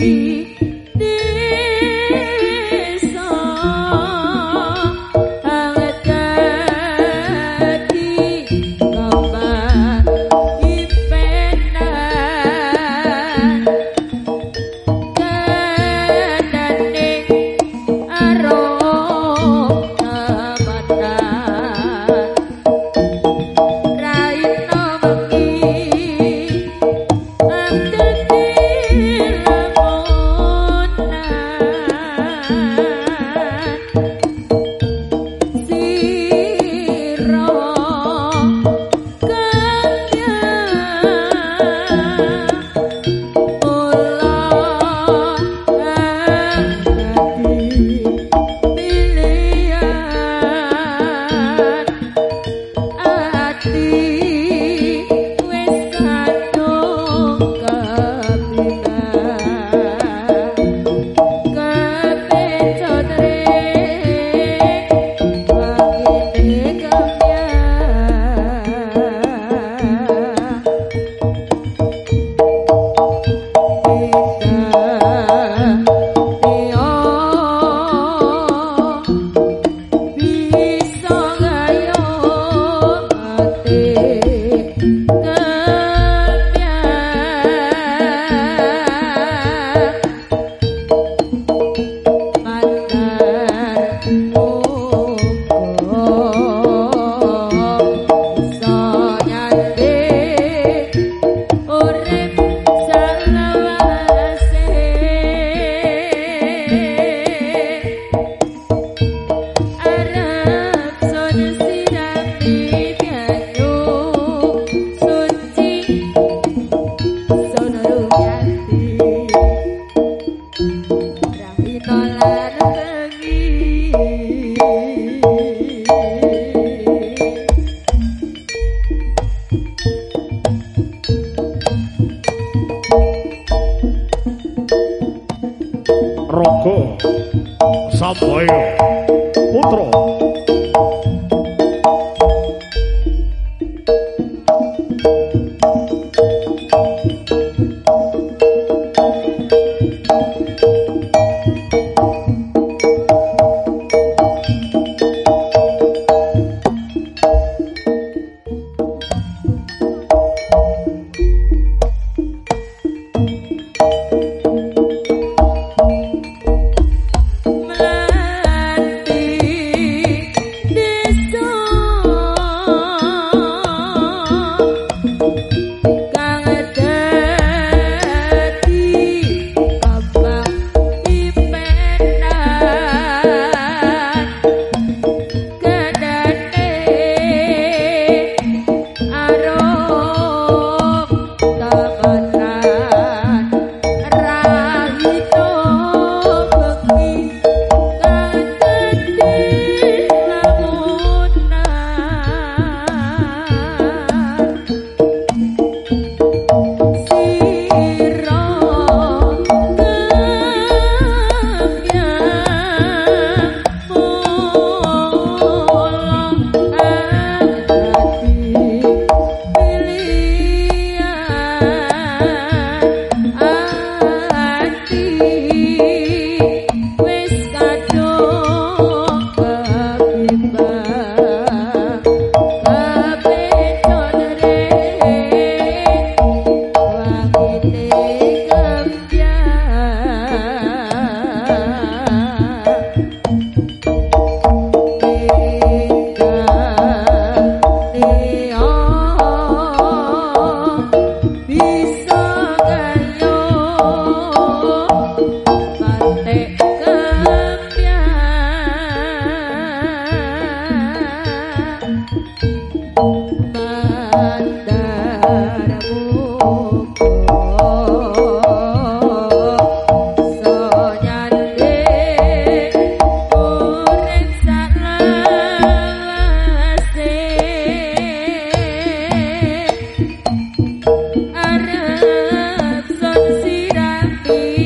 free. sapa putra Ah. You.